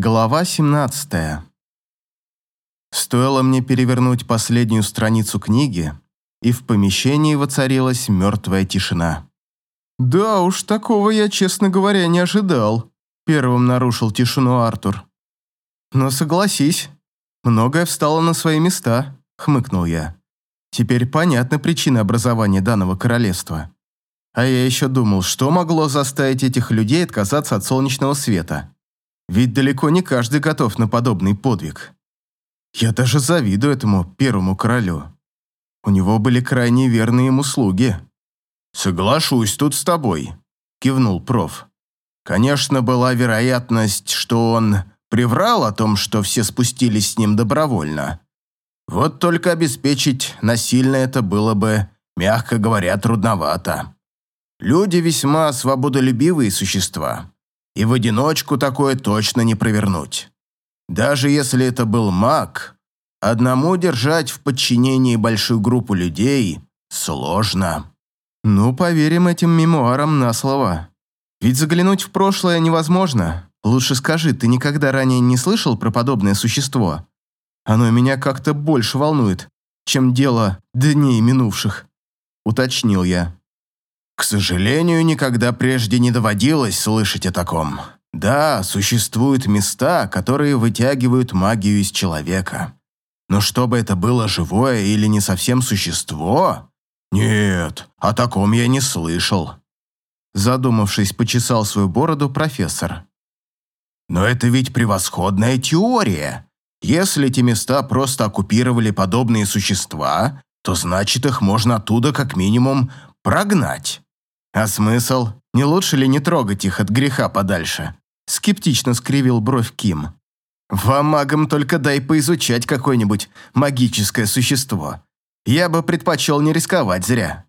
Глава 17. Стоило мне перевернуть последнюю страницу книги, и в помещении воцарилась мертвая тишина. «Да уж, такого я, честно говоря, не ожидал», — первым нарушил тишину Артур. «Но согласись, многое встало на свои места», — хмыкнул я. «Теперь понятна причина образования данного королевства. А я еще думал, что могло заставить этих людей отказаться от солнечного света». Ведь далеко не каждый готов на подобный подвиг. Я даже завидую этому первому королю. У него были крайне верные ему слуги. «Соглашусь тут с тобой», – кивнул проф. «Конечно, была вероятность, что он приврал о том, что все спустились с ним добровольно. Вот только обеспечить насильно это было бы, мягко говоря, трудновато. Люди весьма свободолюбивые существа, и в одиночку такое точно не провернуть. Даже если это был маг, одному держать в подчинении большую группу людей сложно. Ну, поверим этим мемуарам на слово. Ведь заглянуть в прошлое невозможно. Лучше скажи, ты никогда ранее не слышал про подобное существо? Оно меня как-то больше волнует, чем дело дней минувших, уточнил я. К сожалению, никогда прежде не доводилось слышать о таком. Да, существуют места, которые вытягивают магию из человека. Но чтобы это было живое или не совсем существо? Нет, о таком я не слышал. Задумавшись, почесал свою бороду профессор. Но это ведь превосходная теория. Если эти места просто оккупировали подобные существа, то значит их можно оттуда как минимум прогнать. А смысл? Не лучше ли не трогать их от греха подальше? Скептично скривил бровь Ким. Вам, магам, только дай поизучать какое-нибудь магическое существо. Я бы предпочел не рисковать зря.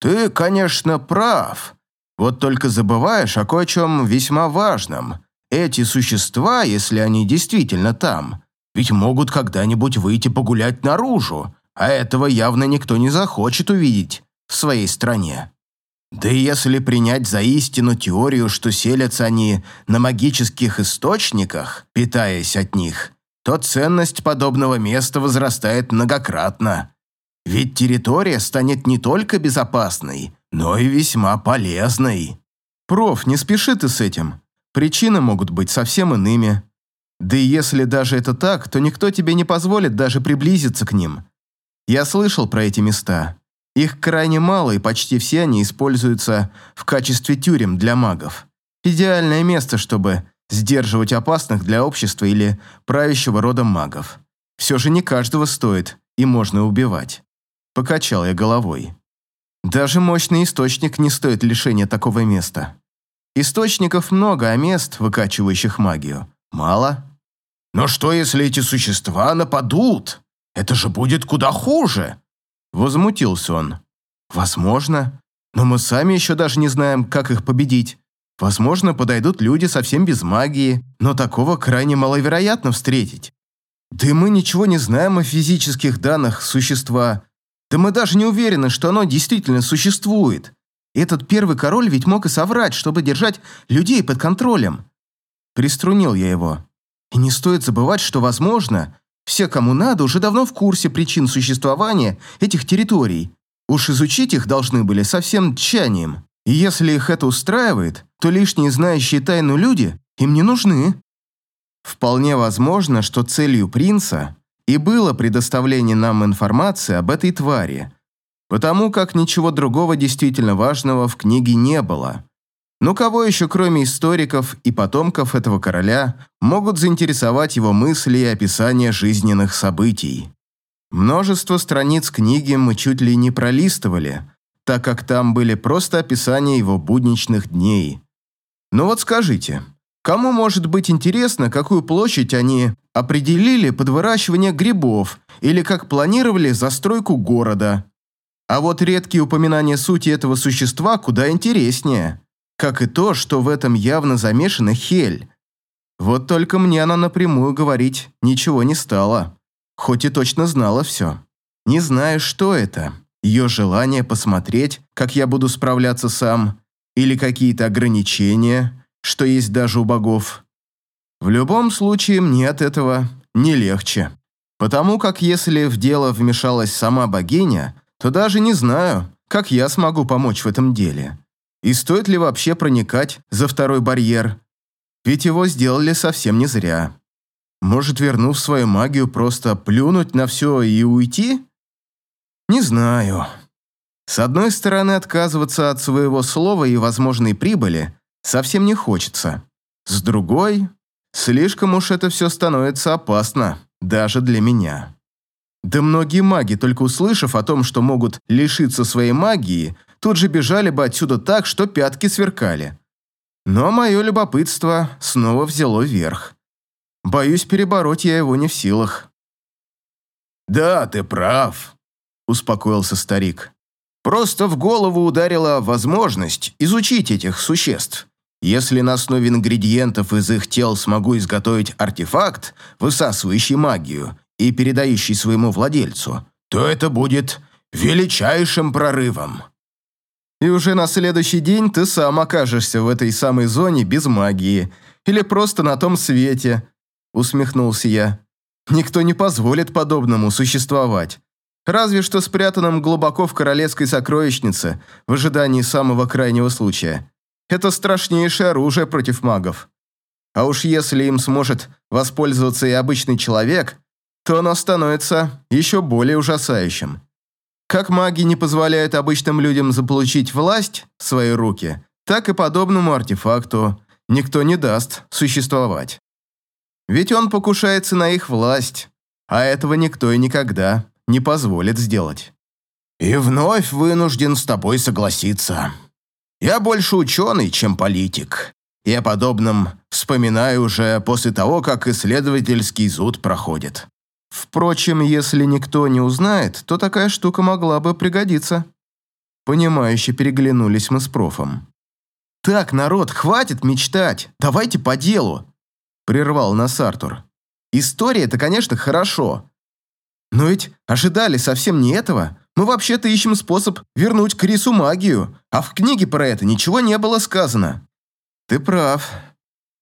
Ты, конечно, прав. Вот только забываешь о кое-чем весьма важном. Эти существа, если они действительно там, ведь могут когда-нибудь выйти погулять наружу, а этого явно никто не захочет увидеть в своей стране. Да и если принять за истину теорию, что селятся они на магических источниках, питаясь от них, то ценность подобного места возрастает многократно. Ведь территория станет не только безопасной, но и весьма полезной. Проф, не спеши ты с этим. Причины могут быть совсем иными. Да и если даже это так, то никто тебе не позволит даже приблизиться к ним. Я слышал про эти места. Их крайне мало, и почти все они используются в качестве тюрем для магов. Идеальное место, чтобы сдерживать опасных для общества или правящего рода магов. Все же не каждого стоит и можно убивать. Покачал я головой. Даже мощный источник не стоит лишения такого места. Источников много, а мест, выкачивающих магию, мало. Но что, если эти существа нападут? Это же будет куда хуже. Возмутился он. «Возможно. Но мы сами еще даже не знаем, как их победить. Возможно, подойдут люди совсем без магии, но такого крайне маловероятно встретить. Да мы ничего не знаем о физических данных существа. Да мы даже не уверены, что оно действительно существует. Этот первый король ведь мог и соврать, чтобы держать людей под контролем. Приструнил я его. И не стоит забывать, что, возможно, все, кому надо, уже давно в курсе причин существования этих территорий. Уж изучить их должны были со всем тщанием. И если их это устраивает, то лишние знающие тайну люди им не нужны. Вполне возможно, что целью принца и было предоставление нам информации об этой твари, потому как ничего другого действительно важного в книге не было. Но кого еще, кроме историков и потомков этого короля, могут заинтересовать его мысли и описания жизненных событий? Множество страниц книги мы чуть ли не пролистывали, так как там были просто описания его будничных дней. Но вот скажите, кому может быть интересно, какую площадь они определили под выращивание грибов или как планировали застройку города? А вот редкие упоминания сути этого существа куда интереснее как и то, что в этом явно замешана Хель. Вот только мне она напрямую говорить ничего не стала, хоть и точно знала все. Не знаю, что это. Ее желание посмотреть, как я буду справляться сам, или какие-то ограничения, что есть даже у богов. В любом случае, мне от этого не легче. Потому как если в дело вмешалась сама богиня, то даже не знаю, как я смогу помочь в этом деле. И стоит ли вообще проникать за второй барьер? Ведь его сделали совсем не зря. Может, вернув свою магию, просто плюнуть на все и уйти? Не знаю. С одной стороны, отказываться от своего слова и возможной прибыли совсем не хочется. С другой, слишком уж это все становится опасно, даже для меня. Да многие маги, только услышав о том, что могут лишиться своей магии, тут же бежали бы отсюда так, что пятки сверкали. Но мое любопытство снова взяло верх. Боюсь, перебороть я его не в силах. «Да, ты прав», – успокоился старик. «Просто в голову ударила возможность изучить этих существ. Если на основе ингредиентов из их тел смогу изготовить артефакт, высасывающий магию и передающий своему владельцу, то это будет величайшим прорывом». И уже на следующий день ты сам окажешься в этой самой зоне без магии или просто на том свете, усмехнулся я. Никто не позволит подобному существовать. Разве что спрятанным глубоко в королевской сокровищнице в ожидании самого крайнего случая. Это страшнейшее оружие против магов. А уж если им сможет воспользоваться и обычный человек, то оно становится еще более ужасающим. Как маги не позволяют обычным людям заполучить власть в свои руки, так и подобному артефакту никто не даст существовать. Ведь он покушается на их власть, а этого никто и никогда не позволит сделать. И вновь вынужден с тобой согласиться. Я больше ученый, чем политик. И о подобном вспоминаю уже после того, как исследовательский зуд проходит. Впрочем, если никто не узнает, то такая штука могла бы пригодиться. Понимающе переглянулись мы с профом. «Так, народ, хватит мечтать, давайте по делу!» Прервал нас Артур. «История – это, конечно, хорошо. Но ведь ожидали совсем не этого. Мы вообще-то ищем способ вернуть Крису магию, а в книге про это ничего не было сказано. Ты прав.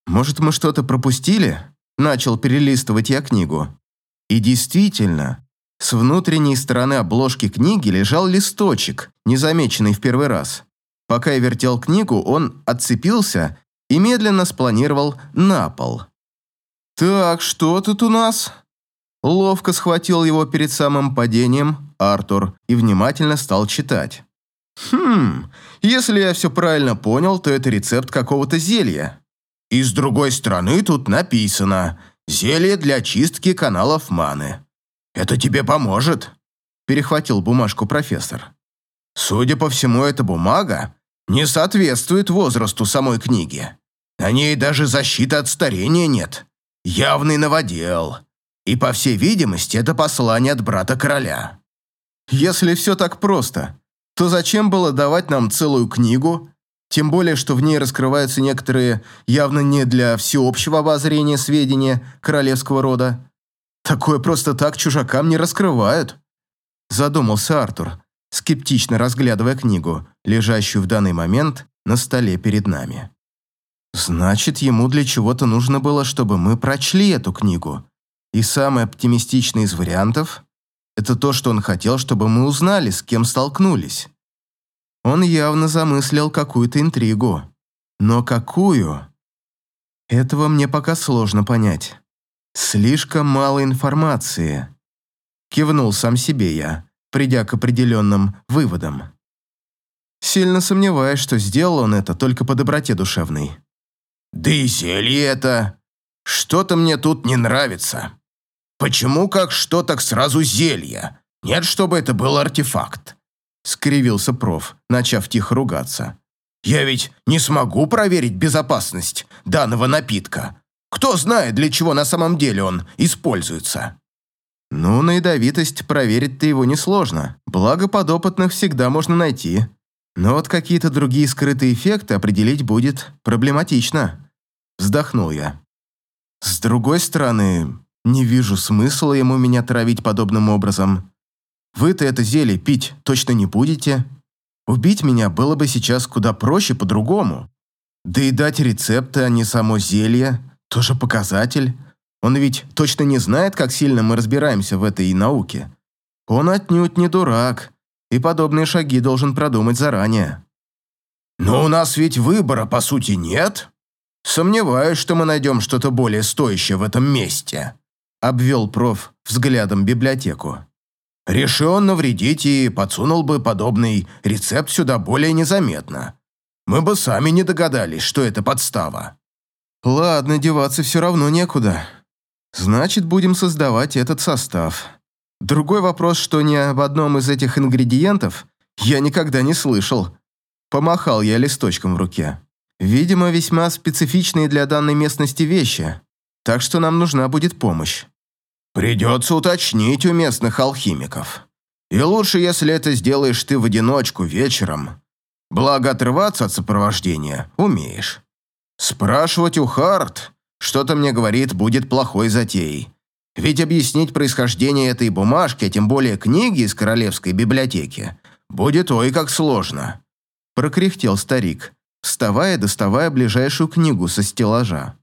Может, мы что-то пропустили? Начал перелистывать я книгу. И действительно, с внутренней стороны обложки книги лежал листочек, незамеченный в первый раз. Пока я вертел книгу, он отцепился и медленно спланировал на пол. «Так, что тут у нас?» Ловко схватил его перед самым падением Артур и внимательно стал читать. «Хм, если я все правильно понял, то это рецепт какого-то зелья. И с другой стороны тут написано «Зелье для очистки каналов маны». Это тебе поможет?» Перехватил бумажку профессор. «Судя по всему, эта бумага не соответствует возрасту самой книги. На ней даже защиты от старения нет. Явный новодел. И, по всей видимости, это послание от брата короля». Если все так просто, то зачем было давать нам целую книгу, тем более, что в ней раскрываются некоторые явно не для всеобщего обозрения сведения королевского рода. Такое просто так чужакам не раскрывают. Задумался Артур, скептично разглядывая книгу, лежащую в данный момент на столе перед нами. Значит, ему для чего-то нужно было, чтобы мы прочли эту книгу. И самый оптимистичный из вариантов это то, что он хотел, чтобы мы узнали, с кем столкнулись. Он явно замыслил какую-то интригу. Но какую? Этого мне пока сложно понять. Слишком мало информации. Кивнул сам себе я, придя к определенным выводам. Сильно сомневаюсь, что сделал он это только по доброте душевной. «Да и зелье это! Что-то мне тут не нравится!» «Почему как что так сразу зелье? Нет, чтобы это был артефакт?» Скривился проф, начав тихо ругаться. «Я ведь не смогу проверить безопасность данного напитка. Кто знает, для чего на самом деле он используется?» «Ну, на ядовитость проверить-то его несложно. Благо подопытных всегда можно найти. Но вот какие-то другие скрытые эффекты определить будет проблематично». Вздохнул я. «С другой стороны, не вижу смысла ему меня травить подобным образом. Вы-то это зелье пить точно не будете. Убить меня было бы сейчас куда проще по-другому. Да и дать рецепты, а не само зелье, Тоже показатель. Он ведь точно не знает, как сильно мы разбираемся в этой науке. Он отнюдь не дурак, и подобные шаги должен продумать заранее. Но у нас ведь выбора, по сути, нет. Сомневаюсь, что мы найдем что-то более стоящее в этом месте», обвел проф взглядом библиотеку. «Решил навредить и подсунул бы подобный рецепт сюда более незаметно. Мы бы сами не догадались, что это подстава». «Ладно, деваться все равно некуда. Значит, будем создавать этот состав. Другой вопрос, что ни об одном из этих ингредиентов я никогда не слышал. Помахал я листочком в руке. Видимо, весьма специфичные для данной местности вещи, так что нам нужна будет помощь. Придется уточнить у местных алхимиков. И лучше, если это сделаешь ты в одиночку вечером. Благо, отрываться от сопровождения умеешь. Спрашивать у Харт что-то мне говорит, будет плохой затеей. Ведь объяснить происхождение этой бумажки, а тем более книги из королевской библиотеки, будет ой как сложно прокряхтел старик, вставая доставая ближайшую книгу со стеллажа.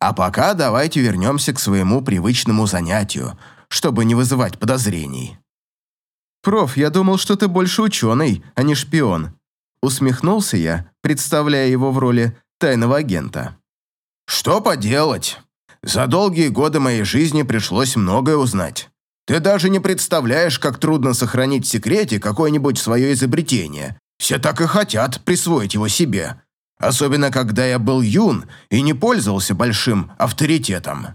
«А пока давайте вернемся к своему привычному занятию, чтобы не вызывать подозрений». «Проф, я думал, что ты больше ученый, а не шпион», усмехнулся я, представляя его в роли тайного агента. «Что поделать? За долгие годы моей жизни пришлось многое узнать. Ты даже не представляешь, как трудно сохранить в секрете какое-нибудь свое изобретение, все так и хотят присвоить его себе. Особенно, когда я был юн и не пользовался большим авторитетом.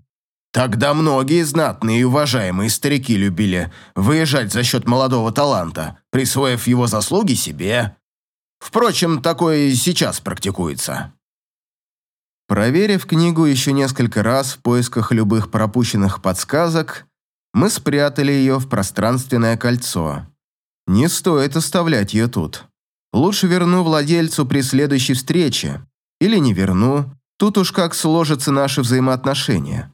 Тогда многие знатные и уважаемые старики любили выезжать за счет молодого таланта, присвоив его заслуги себе. Впрочем, такое и сейчас практикуется. Проверив книгу еще несколько раз в поисках любых пропущенных подсказок, мы спрятали ее в пространственное кольцо. Не стоит оставлять ее тут. Лучше верну владельцу при следующей встрече. Или не верну. Тут уж как сложатся наши взаимоотношения.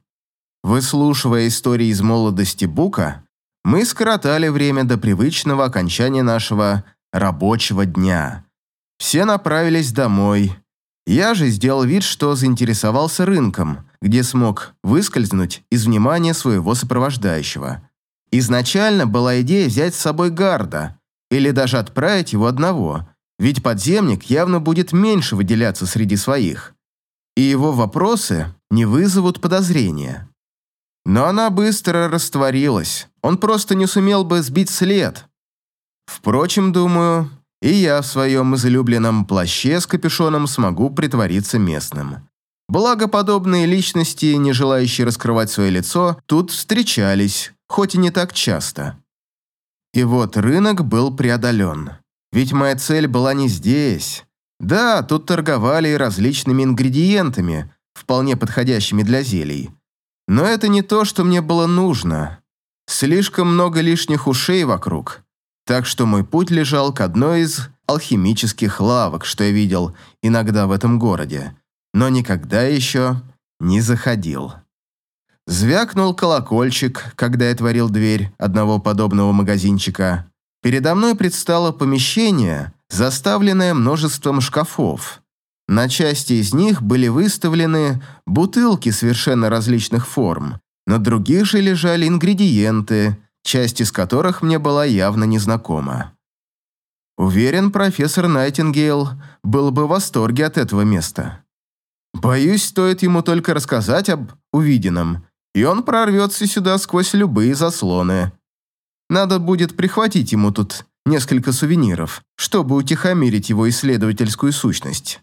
Выслушивая истории из молодости Бука, мы скоротали время до привычного окончания нашего рабочего дня. Все направились домой. Я же сделал вид, что заинтересовался рынком, где смог выскользнуть из внимания своего сопровождающего. Изначально была идея взять с собой гарда или даже отправить его одного, ведь подземник явно будет меньше выделяться среди своих, и его вопросы не вызовут подозрения. Но она быстро растворилась, он просто не сумел бы сбить след. Впрочем, думаю, и я в своем излюбленном плаще с капюшоном смогу притвориться местным. Благо, подобные личности, не желающие раскрывать свое лицо, тут встречались, хоть и не так часто. И вот рынок был преодолен. Ведь моя цель была не здесь. Да, тут торговали различными ингредиентами, вполне подходящими для зелий. Но это не то, что мне было нужно. Слишком много лишних ушей вокруг. Так что мой путь лежал к одной из алхимических лавок, что я видел иногда в этом городе, но никогда еще не заходил. Звякнул колокольчик, когда я творил дверь одного подобного магазинчика. Передо мной предстало помещение, заставленное множеством шкафов. На части из них были выставлены бутылки совершенно различных форм, на других же лежали ингредиенты, часть из которых мне была явно незнакома. Уверен, профессор Найтингейл был бы в восторге от этого места. Боюсь, стоит ему только рассказать об увиденном, и он прорвется сюда сквозь любые заслоны. Надо будет прихватить ему тут несколько сувениров, чтобы утихомирить его исследовательскую сущность.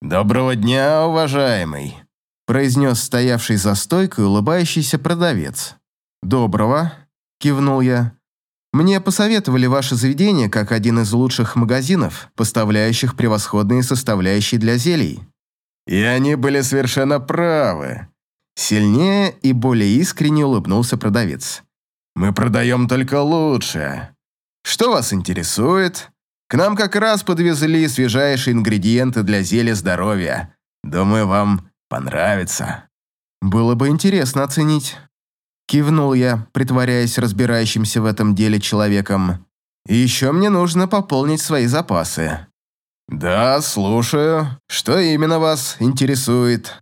«Доброго дня, уважаемый», – произнес стоявший за стойкой улыбающийся продавец. «Доброго», – кивнул я. «Мне посоветовали ваше заведение как один из лучших магазинов, поставляющих превосходные составляющие для зелий». «И они были совершенно правы», – сильнее и более искренне улыбнулся продавец. Мы продаем только лучшее. Что вас интересует? К нам как раз подвезли свежайшие ингредиенты для зелья здоровья. Думаю, вам понравится. Было бы интересно оценить. Кивнул я, притворяясь разбирающимся в этом деле человеком. И еще мне нужно пополнить свои запасы. Да, слушаю. Что именно вас интересует?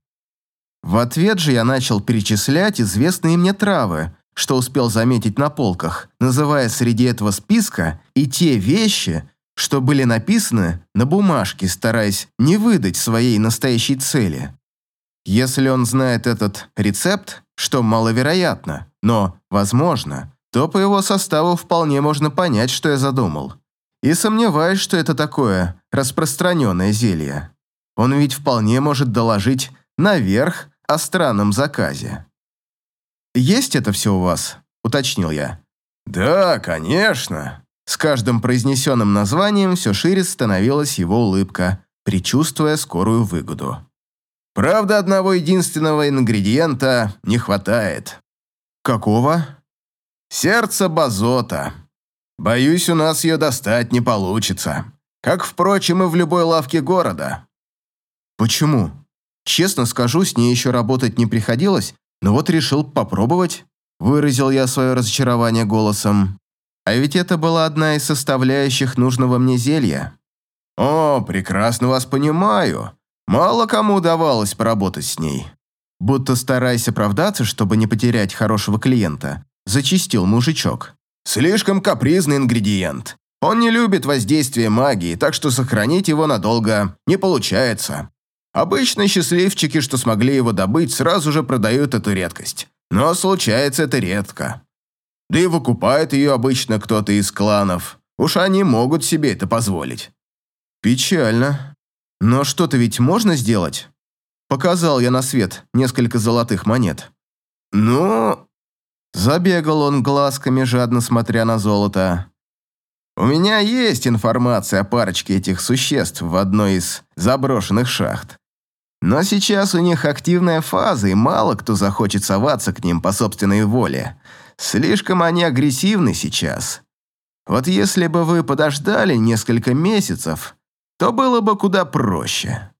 В ответ же я начал перечислять известные мне травы, что успел заметить на полках, называя среди этого списка и те вещи, что были написаны на бумажке, стараясь не выдать своей настоящей цели. Если он знает этот рецепт, что маловероятно, но возможно, то по его составу вполне можно понять, что я задумал. И сомневаюсь, что это такое распространенное зелье. Он ведь вполне может доложить наверх о странном заказе. «Есть это все у вас?» – уточнил я. «Да, конечно». С каждым произнесенным названием все шире становилась его улыбка, предчувствуя скорую выгоду. «Правда, одного единственного ингредиента не хватает». «Какого?» «Сердце базота. Боюсь, у нас ее достать не получится. Как, впрочем, и в любой лавке города». «Почему?» Честно скажу, с ней еще работать не приходилось, но вот решил попробовать. Выразил я свое разочарование голосом. А ведь это была одна из составляющих нужного мне зелья. «О, прекрасно вас понимаю. Мало кому удавалось поработать с ней». Будто стараясь оправдаться, чтобы не потерять хорошего клиента, зачистил мужичок. «Слишком капризный ингредиент. Он не любит воздействие магии, так что сохранить его надолго не получается. Обычно счастливчики, что смогли его добыть, сразу же продают эту редкость. Но случается это редко. Да и выкупает ее обычно кто-то из кланов. Уж они могут себе это позволить. Печально. Но что-то ведь можно сделать? Показал я на свет несколько золотых монет. Ну... Забегал он глазками, жадно смотря на золото. У меня есть информация о парочке этих существ в одной из заброшенных шахт. Но сейчас у них активная фаза, и мало кто захочет соваться к ним по собственной воле. Слишком они агрессивны сейчас. Вот если бы вы подождали несколько месяцев, то было бы куда проще.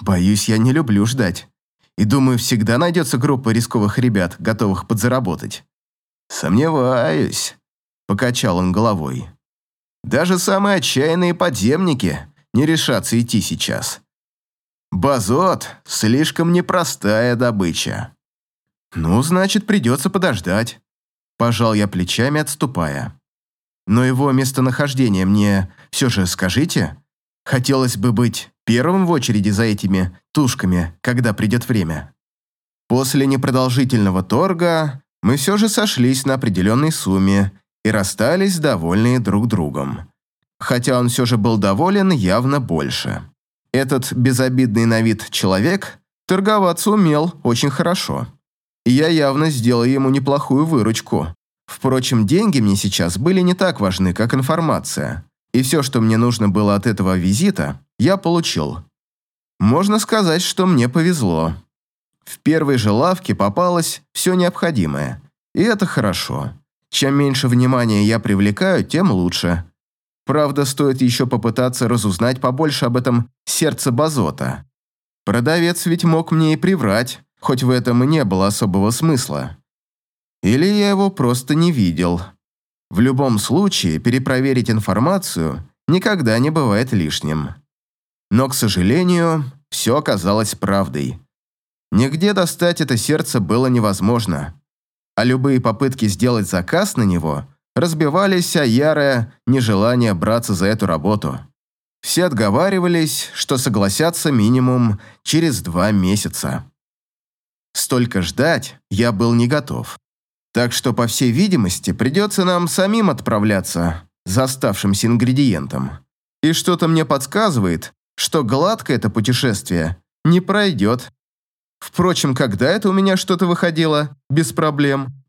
Боюсь, я не люблю ждать. И думаю, всегда найдется группа рисковых ребят, готовых подзаработать. Сомневаюсь, покачал он головой. Даже самые отчаянные подземники не решатся идти сейчас. Базот – слишком непростая добыча. Ну, значит, придется подождать. Пожал я плечами, отступая. Но его местонахождение мне все же скажите. Хотелось бы быть первым в очереди за этими тушками, когда придет время. После непродолжительного торга мы все же сошлись на определенной сумме и расстались довольные друг другом. Хотя он все же был доволен явно больше. Этот безобидный на вид человек торговаться умел очень хорошо. И я явно сделал ему неплохую выручку. Впрочем, деньги мне сейчас были не так важны, как информация. И все, что мне нужно было от этого визита, я получил. Можно сказать, что мне повезло. В первой же лавке попалось все необходимое. И это хорошо. Чем меньше внимания я привлекаю, тем лучше. Правда, стоит еще попытаться разузнать побольше об этом сердце Базота. Продавец ведь мог мне и приврать, хоть в этом и не было особого смысла. Или я его просто не видел. В любом случае, перепроверить информацию никогда не бывает лишним. Но, к сожалению, все оказалось правдой. Нигде достать это сердце было невозможно, а любые попытки сделать заказ на него – разбивались о ярое нежелание браться за эту работу. Все отговаривались, что согласятся минимум через два месяца. Столько ждать я был не готов. Так что, по всей видимости, придется нам самим отправляться за оставшимся ингредиентом. И что-то мне подсказывает, что гладко это путешествие не пройдет. Впрочем, когда это у меня что-то выходило без проблем –